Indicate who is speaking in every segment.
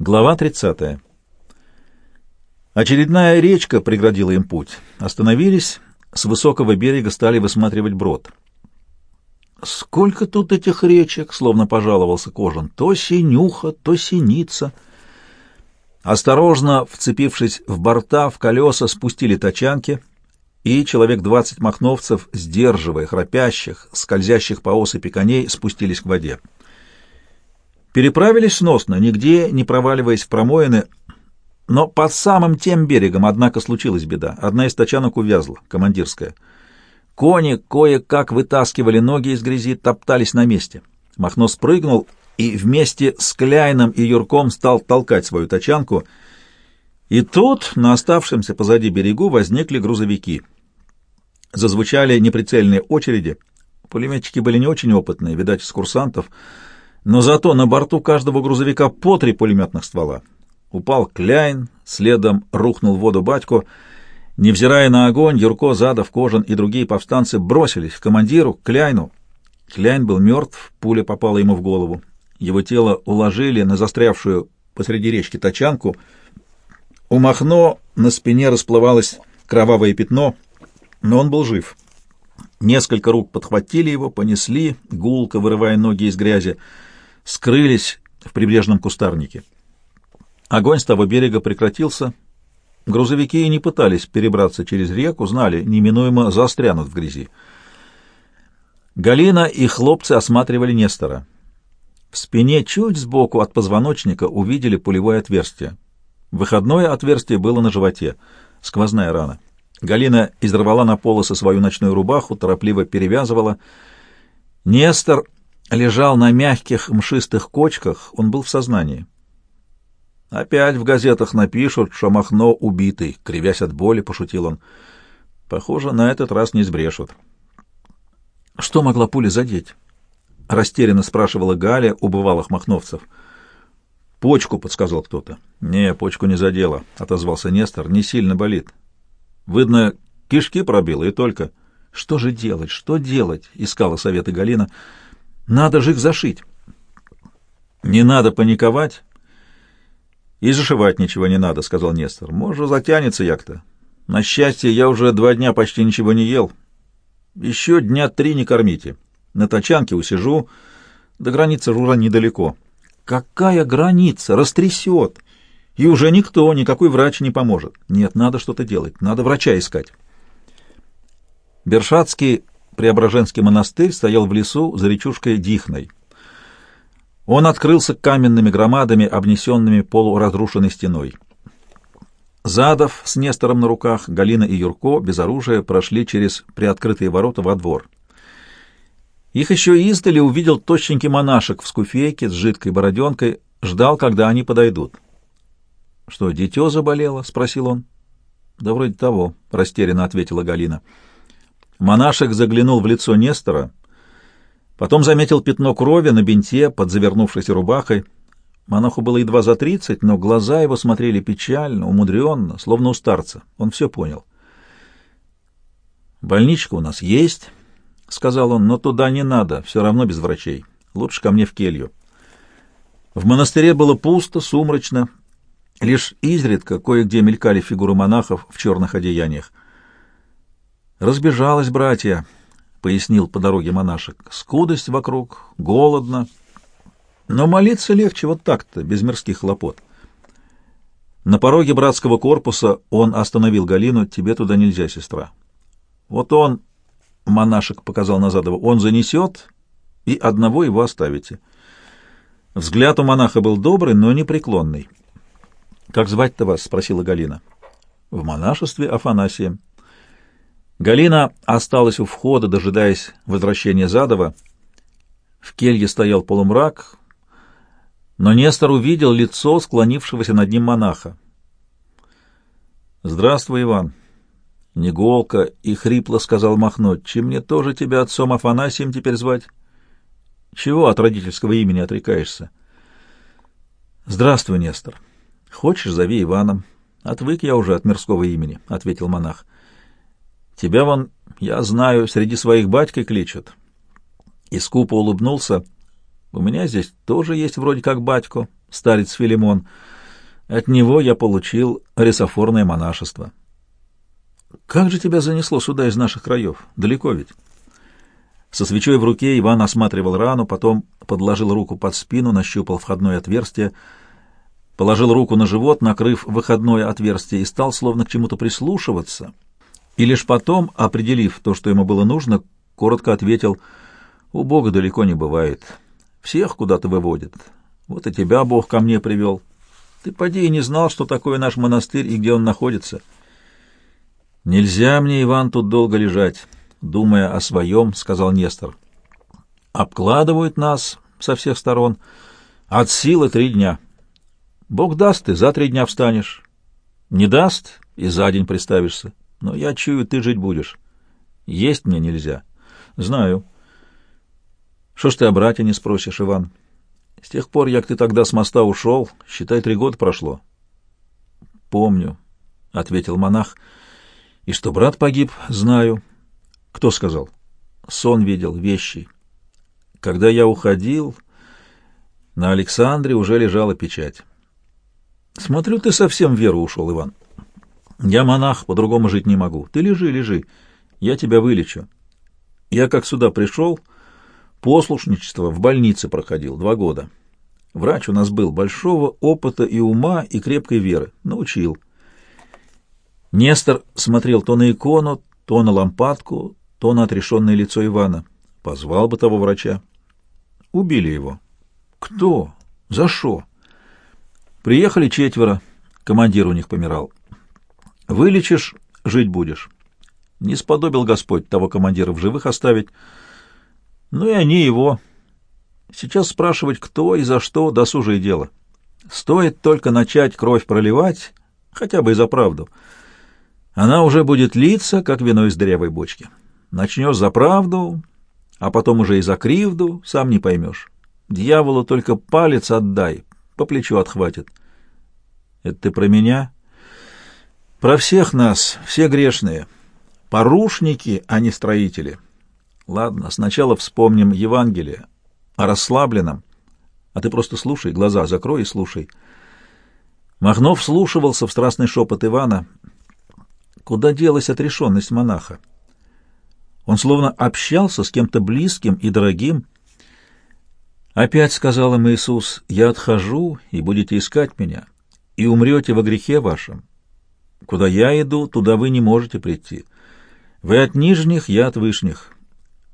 Speaker 1: Глава 30. Очередная речка преградила им путь. Остановились, с высокого берега стали высматривать брод. «Сколько тут этих речек!» — словно пожаловался Кожан. «То синюха, то синица». Осторожно, вцепившись в борта, в колеса, спустили тачанки, и человек двадцать махновцев, сдерживая храпящих, скользящих по осыпи коней, спустились к воде. Переправились сносно, нигде не проваливаясь в промоины, но под самым тем берегом, однако, случилась беда. Одна из тачанок увязла, командирская. Кони кое-как вытаскивали ноги из грязи, топтались на месте. Махно спрыгнул и вместе с Кляйном и Юрком стал толкать свою тачанку. И тут на оставшемся позади берегу возникли грузовики. Зазвучали неприцельные очереди. Пулеметчики были не очень опытные, видать, из курсантов — но зато на борту каждого грузовика по три пулеметных ствола. Упал Кляйн, следом рухнул в воду батько. Невзирая на огонь, Юрко, Задов, Кожан и другие повстанцы бросились к командиру, к Кляйну. Кляйн был мертв, пуля попала ему в голову. Его тело уложили на застрявшую посреди речки тачанку. У Махно на спине расплывалось кровавое пятно, но он был жив. Несколько рук подхватили его, понесли, гулко вырывая ноги из грязи скрылись в прибрежном кустарнике. Огонь с того берега прекратился. Грузовики не пытались перебраться через реку, знали, неминуемо застрянут в грязи. Галина и хлопцы осматривали Нестора. В спине чуть сбоку от позвоночника увидели пулевое отверстие. Выходное отверстие было на животе, сквозная рана. Галина изорвала на полосы свою ночную рубаху, торопливо перевязывала. Нестор лежал на мягких мшистых кочках, он был в сознании. «Опять в газетах напишут, что Махно убитый», — кривясь от боли, пошутил он. «Похоже, на этот раз не сбрешут». «Что могла пуля задеть?» — растерянно спрашивала Галя у бывалых махновцев. «Почку», — подсказал кто-то. «Не, почку не задела», — отозвался Нестор. «Не сильно болит. Видно, кишки пробило, и только...» «Что же делать? Что делать?» — искала советы Галина. Надо же их зашить. Не надо паниковать. И зашивать ничего не надо, сказал Нестор. Может, затянется як-то. На счастье, я уже два дня почти ничего не ел. Еще дня три не кормите. На тачанке усижу. До границы Жура недалеко. Какая граница? Растрясет. И уже никто, никакой врач не поможет. Нет, надо что-то делать. Надо врача искать. Бершатский Преображенский монастырь стоял в лесу за речушкой Дихной. Он открылся каменными громадами, обнесенными полуразрушенной стеной. Задов с Нестором на руках, Галина и Юрко без оружия прошли через приоткрытые ворота во двор. Их еще издали увидел тощенький монашек в скуфейке с жидкой бороденкой, ждал, когда они подойдут. — Что, дитё заболело? — спросил он. — Да вроде того, — растерянно ответила Галина. — Монашек заглянул в лицо Нестора, потом заметил пятно крови на бинте под завернувшейся рубахой. Монаху было едва за тридцать, но глаза его смотрели печально, умудренно, словно у старца. Он все понял. «Больничка у нас есть», — сказал он, — «но туда не надо, все равно без врачей. Лучше ко мне в келью». В монастыре было пусто, сумрачно, лишь изредка кое-где мелькали фигуры монахов в черных одеяниях. Разбежалась братья, — пояснил по дороге монашек. Скудость вокруг, голодно. Но молиться легче вот так-то, без мирских хлопот. На пороге братского корпуса он остановил Галину. Тебе туда нельзя, сестра. Вот он, — монашек показал Назадову, — он занесет, и одного его оставите. Взгляд у монаха был добрый, но непреклонный. — Как звать-то вас? — спросила Галина. — В монашестве Афанасием. Галина осталась у входа, дожидаясь возвращения Задова. В келье стоял полумрак, но Нестор увидел лицо склонившегося над ним монаха. «Здравствуй, Иван!» Неголко и хрипло сказал Махно. «Чем мне тоже тебя отцом Афанасием теперь звать? Чего от родительского имени отрекаешься?» «Здравствуй, Нестор. Хочешь, зови Иваном. Отвык я уже от мирского имени», — ответил монах. Тебя вон, я знаю, среди своих батькой кличут. И скупо улыбнулся. У меня здесь тоже есть вроде как батько. старец Филимон. От него я получил рисофорное монашество. Как же тебя занесло сюда из наших краев? Далеко ведь? Со свечой в руке Иван осматривал рану, потом подложил руку под спину, нащупал входное отверстие, положил руку на живот, накрыв выходное отверстие, и стал словно к чему-то прислушиваться. И лишь потом, определив то, что ему было нужно, коротко ответил, «У Бога далеко не бывает. Всех куда-то выводит. Вот и тебя Бог ко мне привел. Ты поди и не знал, что такое наш монастырь и где он находится». «Нельзя мне, Иван, тут долго лежать», — думая о своем, — сказал Нестор. «Обкладывают нас со всех сторон. От силы три дня. Бог даст, ты за три дня встанешь. Не даст, и за день приставишься. Но я чую, ты жить будешь. Есть мне нельзя. Знаю. Что ж ты о брате не спросишь, Иван? С тех пор, как ты тогда с моста ушел, считай, три года прошло. Помню, — ответил монах. И что брат погиб, знаю. Кто сказал? Сон видел, вещи. Когда я уходил, на Александре уже лежала печать. Смотрю, ты совсем веру ушел, Иван. Я монах, по-другому жить не могу. Ты лежи, лежи. Я тебя вылечу. Я как сюда пришел, послушничество в больнице проходил два года. Врач у нас был большого опыта и ума, и крепкой веры. Научил. Нестор смотрел то на икону, то на лампадку, то на отрешенное лицо Ивана. Позвал бы того врача. Убили его. Кто? За что? Приехали четверо. Командир у них помирал. Вылечишь — жить будешь. Не сподобил Господь того командира в живых оставить. Ну и они его. Сейчас спрашивать, кто и за что, досужее дело. Стоит только начать кровь проливать, хотя бы и за правду. Она уже будет литься, как вино из дырявой бочки. Начнешь за правду, а потом уже и за кривду, сам не поймешь. Дьяволу только палец отдай, по плечу отхватит. Это ты про меня? Про всех нас, все грешные. Порушники, а не строители. Ладно, сначала вспомним Евангелие о расслабленном. А ты просто слушай, глаза закрой и слушай. Махнов слушивался в страстный шепот Ивана. Куда делась отрешенность монаха? Он словно общался с кем-то близким и дорогим. «Опять, — сказал им Иисус, — я отхожу, и будете искать меня, и умрете во грехе вашем. Куда я иду, туда вы не можете прийти. Вы от нижних, я от вышних.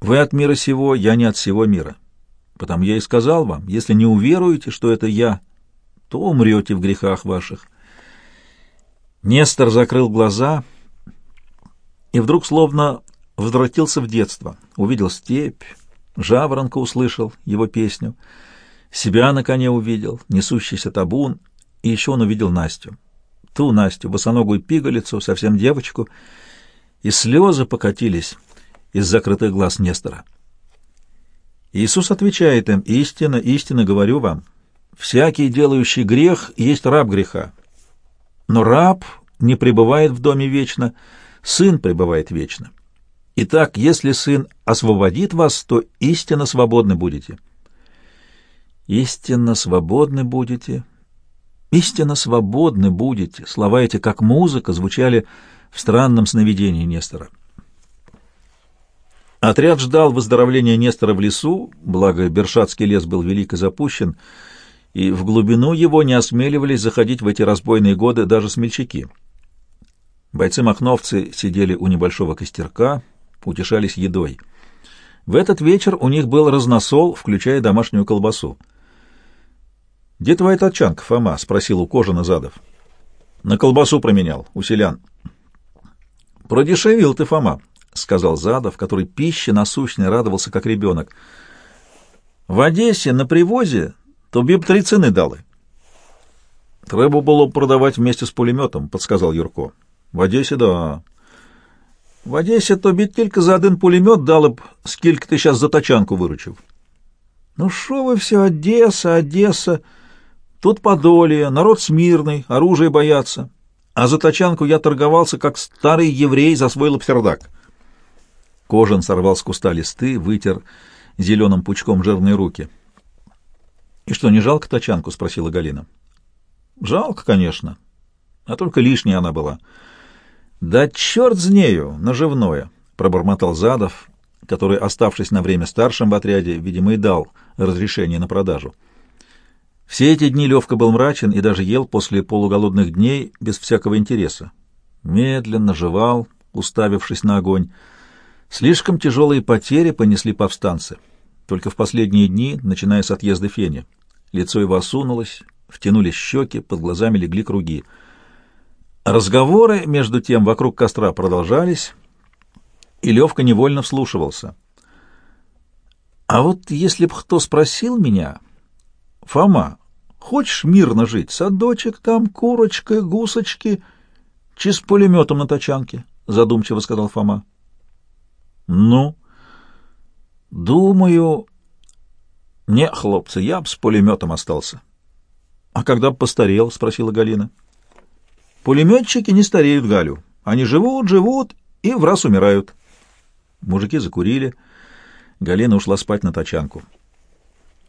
Speaker 1: Вы от мира сего, я не от всего мира. Потому я и сказал вам, если не уверуете, что это я, то умрете в грехах ваших. Нестор закрыл глаза и вдруг словно возвратился в детство. Увидел степь, жаворонка услышал его песню, себя на коне увидел, несущийся табун, и еще он увидел Настю ту Настю, босоногую пигалицу, совсем девочку, и слезы покатились из закрытых глаз Нестора. Иисус отвечает им, «Истинно, истинно говорю вам, всякий, делающий грех, есть раб греха. Но раб не пребывает в доме вечно, сын пребывает вечно. Итак, если сын освободит вас, то истинно свободны будете». «Истинно свободны будете», Истинно свободны будете. Слова эти, как музыка, звучали в странном сновидении Нестора. Отряд ждал выздоровления Нестора в лесу, благо Бершатский лес был велик и запущен, и в глубину его не осмеливались заходить в эти разбойные годы даже смельчаки. Бойцы-махновцы сидели у небольшого костерка, утешались едой. В этот вечер у них был разносол, включая домашнюю колбасу. — Где твоя тачанка, Фома? — спросил у Кожина Задов. — На колбасу променял, у селян. — Продешевил ты, Фома, — сказал Задов, который пище насущной радовался, как ребенок. — В Одессе на привозе тобі б три ціни дали. — Треба було б продавати вместе з пулеметом, — подсказал Юрко. — В Одессе, да. — В Одессе тобі тільки за один пулемет дали б, скільки ти зараз за тачанку виручив. — Ну що ви все, Одесса, Одесса... Тут Подолье, народ смирный, оружие боятся. А за тачанку я торговался, как старый еврей за свой лапсердак. Кожан сорвал с куста листы, вытер зеленым пучком жирные руки. — И что, не жалко тачанку? — спросила Галина. — Жалко, конечно. А только лишняя она была. — Да черт с нею, наживное! — пробормотал Задов, который, оставшись на время старшим в отряде, видимо, и дал разрешение на продажу. Все эти дни Левка был мрачен и даже ел после полуголодных дней без всякого интереса. Медленно жевал, уставившись на огонь. Слишком тяжелые потери понесли повстанцы. Только в последние дни, начиная с отъезда Фени. Лицо его осунулось, втянулись щеки, под глазами легли круги. Разговоры, между тем, вокруг костра продолжались, и Левка невольно вслушивался. А вот если б кто спросил меня, Фома, хочешь мирно жить, садочек там, курочка, гусочки, чи с пулеметом на тачанке, задумчиво сказал Фома. Ну, думаю, не, хлопцы, я б с пулеметом остался. А когда б постарел, спросила Галина. Пулеметчики не стареют, Галю. Они живут, живут и в раз умирают. Мужики закурили. Галина ушла спать на тачанку.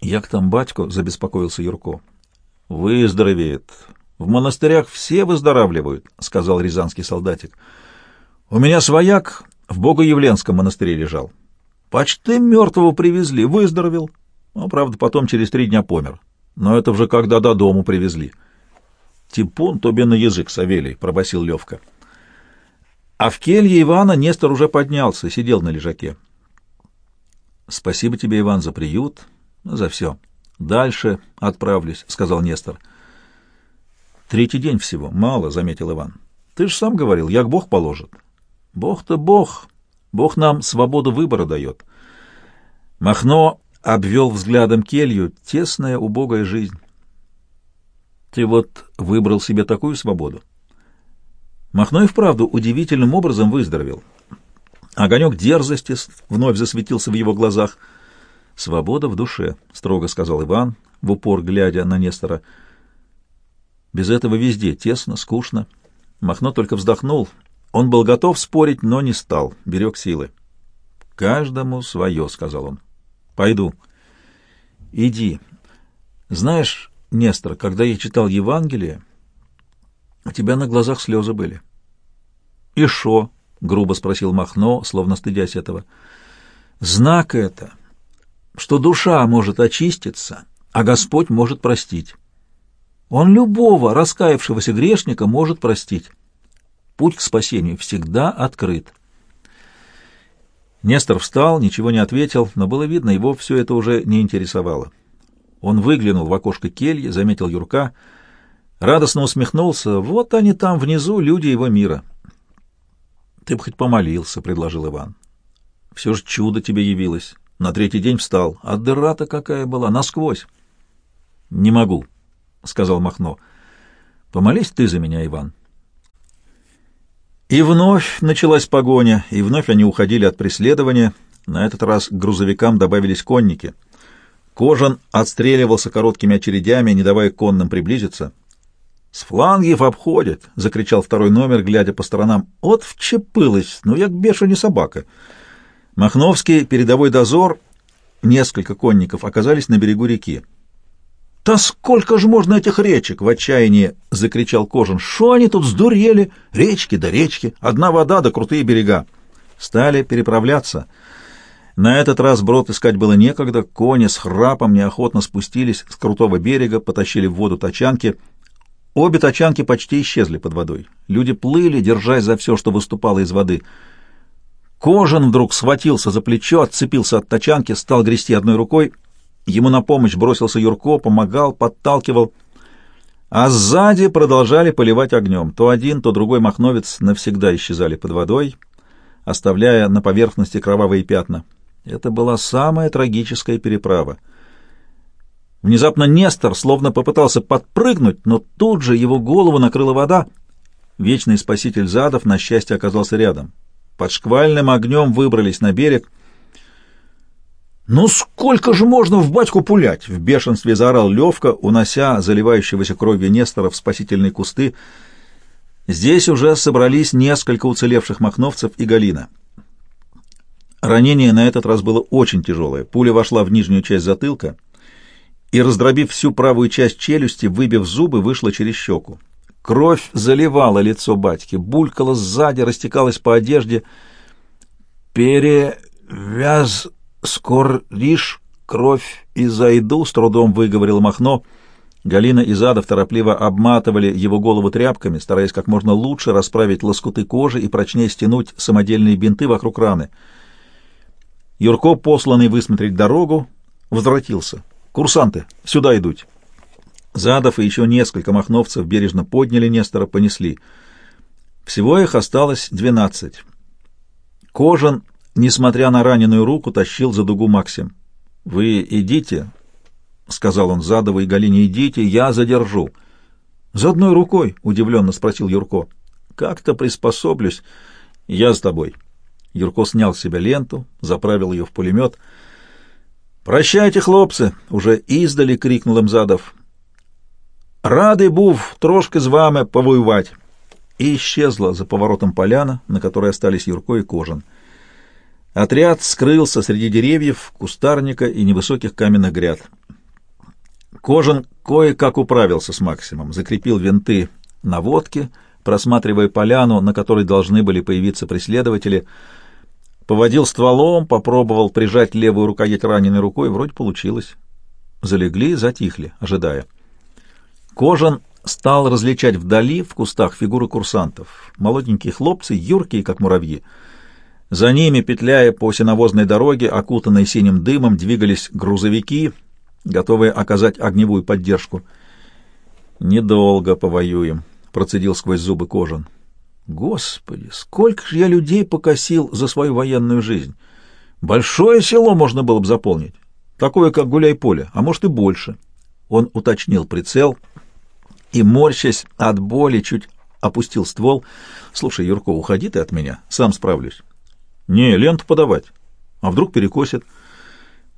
Speaker 1: «Як там батько?» — забеспокоился Юрко. «Выздоровеет. В монастырях все выздоравливают», — сказал рязанский солдатик. «У меня свояк в Богоявленском монастыре лежал. Почти мертвого привезли, выздоровел. Ну, правда, потом через три дня помер. Но это уже когда до дому привезли». «Типун тебе на язык, Савелий», — пробасил Левка. А в келье Ивана Нестор уже поднялся, сидел на лежаке. «Спасибо тебе, Иван, за приют, за все. Дальше отправлюсь», — сказал Нестор. «Третий день всего. Мало», — заметил Иван. «Ты же сам говорил, як Бог положит». «Бог-то Бог. Бог нам свободу выбора дает». Махно обвел взглядом келью. Тесная, убогая жизнь. «Ты вот выбрал себе такую свободу?» Махно и вправду удивительным образом выздоровел. Огонек дерзости вновь засветился в его глазах. «Свобода в душе», — строго сказал Иван, в упор глядя на Нестора. «Без этого везде тесно, скучно». Махно только вздохнул. Он был готов спорить, но не стал, берег силы. «Каждому свое», — сказал он. «Пойду». «Иди. Знаешь, Нестор, когда я читал Евангелие...» У тебя на глазах слезы были. — И шо? — грубо спросил Махно, словно стыдясь этого. — Знак это, что душа может очиститься, а Господь может простить. Он любого раскаявшегося грешника может простить. Путь к спасению всегда открыт. Нестор встал, ничего не ответил, но было видно, его все это уже не интересовало. Он выглянул в окошко кельи, заметил Юрка — Радостно усмехнулся. Вот они там внизу, люди его мира. Ты бы хоть помолился, — предложил Иван. Все же чудо тебе явилось. На третий день встал. А дыра-то какая была, насквозь. Не могу, — сказал Махно. Помолись ты за меня, Иван. И вновь началась погоня, и вновь они уходили от преследования. На этот раз к грузовикам добавились конники. Кожан отстреливался короткими очередями, не давая конным приблизиться. «С флангов обходят!» — закричал второй номер, глядя по сторонам. «От вчепилась! Ну, як бешеная собака!» Махновский, передовой дозор, несколько конников оказались на берегу реки. «Да сколько же можно этих речек?» — в отчаянии закричал Кожин. «Шо они тут сдурели? Речки да речки, одна вода да крутые берега!» Стали переправляться. На этот раз брод искать было некогда, кони с храпом неохотно спустились с крутого берега, потащили в воду тачанки — Обе тачанки почти исчезли под водой. Люди плыли, держась за все, что выступало из воды. Кожан вдруг схватился за плечо, отцепился от тачанки, стал грести одной рукой. Ему на помощь бросился Юрко, помогал, подталкивал. А сзади продолжали поливать огнем. То один, то другой махновец навсегда исчезали под водой, оставляя на поверхности кровавые пятна. Это была самая трагическая переправа. Внезапно Нестор словно попытался подпрыгнуть, но тут же его голову накрыла вода. Вечный спаситель Задов, на счастье, оказался рядом. Под шквальным огнем выбрались на берег. «Ну сколько же можно в батьку пулять?» — в бешенстве заорал Левка, унося заливающегося кровью Нестора в спасительные кусты. Здесь уже собрались несколько уцелевших махновцев и Галина. Ранение на этот раз было очень тяжелое. Пуля вошла в нижнюю часть затылка — и, раздробив всю правую часть челюсти, выбив зубы, вышла через щеку. Кровь заливала лицо батьки, булькала сзади, растекалась по одежде. «Перевяз скоришь кровь и зайду», — с трудом выговорил Махно. Галина и Задов торопливо обматывали его голову тряпками, стараясь как можно лучше расправить лоскуты кожи и прочнее стянуть самодельные бинты вокруг раны. Юрко, посланный высмотреть дорогу, возвратился. «Курсанты, сюда идут!» Задов и еще несколько махновцев бережно подняли Нестора, понесли. Всего их осталось двенадцать. Кожан, несмотря на раненую руку, тащил за дугу Максим. «Вы идите», — сказал он Задову и Галине, — «идите, я задержу». «За одной рукой?» — удивленно спросил Юрко. «Как-то приспособлюсь. Я с тобой». Юрко снял с себя ленту, заправил ее в пулемет. «Прощайте, хлопцы!» — уже издали крикнул им Задов. Радий був трошки з вами повоювать. И исчезла за поворотом поляна, на которой остались Юрко и Кожан. Отряд скрылся среди деревьев, кустарника и невысоких каменных гряд. Кожан кое-как управился с Максимом, закрепил винты на водке, просматривая поляну, на которой должны были появиться преследователи, поводил стволом, попробовал прижать левую рукоять раненой рукой, вроде получилось. Залегли, затихли, ожидая. Кожан стал различать вдали, в кустах, фигуры курсантов. Молоденькие хлопцы, юркие, как муравьи. За ними, петляя по сеновозной дороге, окутанной синим дымом, двигались грузовики, готовые оказать огневую поддержку. «Недолго повоюем», — процедил сквозь зубы Кожан. «Господи, сколько же я людей покосил за свою военную жизнь! Большое село можно было бы заполнить, такое, как гуляй-поле, а может и больше». Он уточнил прицел — и, морщась от боли, чуть опустил ствол. «Слушай, Юрко, уходи ты от меня, сам справлюсь». «Не, ленту подавать. А вдруг перекосит?»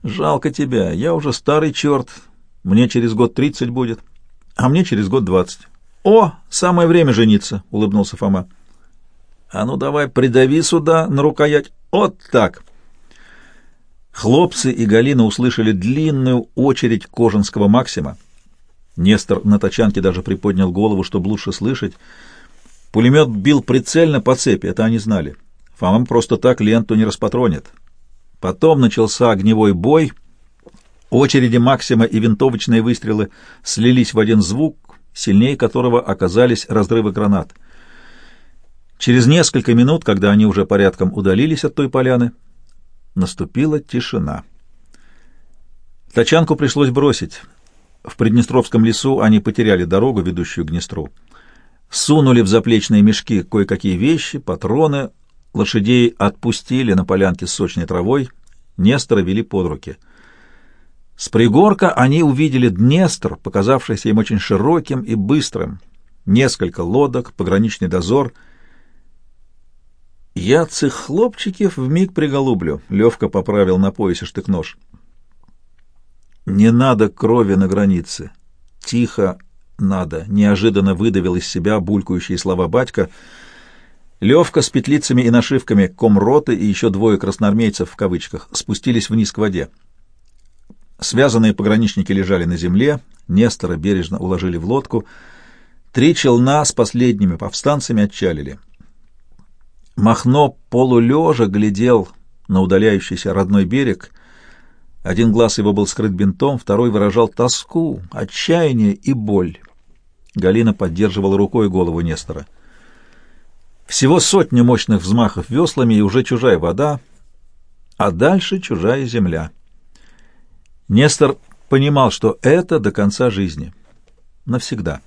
Speaker 1: «Жалко тебя, я уже старый черт. Мне через год тридцать будет, а мне через год двадцать». «О, самое время жениться!» — улыбнулся Фома. «А ну давай придави сюда на рукоять. Вот так!» Хлопцы и Галина услышали длинную очередь кожанского Максима. Нестор на тачанке даже приподнял голову, чтобы лучше слышать. Пулемет бил прицельно по цепи, это они знали. Фомам просто так ленту не распатронит. Потом начался огневой бой. Очереди Максима и винтовочные выстрелы слились в один звук, сильнее которого оказались разрывы гранат. Через несколько минут, когда они уже порядком удалились от той поляны, наступила тишина. Тачанку пришлось бросить. В Приднестровском лесу они потеряли дорогу, ведущую к Днестру. Сунули в заплечные мешки кое-какие вещи, патроны, лошадей отпустили на полянке с сочной травой, Нестора вели под руки. С пригорка они увидели Днестр, показавшийся им очень широким и быстрым. Несколько лодок, пограничный дозор. «Я цих хлопчиков вмиг приголублю», — Левка поправил на поясе штык-нож. «Не надо крови на границе. Тихо надо», — неожиданно выдавил из себя булькающие слова батька. Левка с петлицами и нашивками комроты и еще двое красноармейцев в кавычках спустились вниз к воде. Связанные пограничники лежали на земле, Нестора бережно уложили в лодку. Три челна с последними повстанцами отчалили. Махно полулежа глядел на удаляющийся родной берег — один глаз его был скрыт бинтом, второй выражал тоску, отчаяние и боль. Галина поддерживала рукой голову Нестора. Всего сотни мощных взмахов веслами, и уже чужая вода, а дальше чужая земля. Нестор понимал, что это до конца жизни. Навсегда.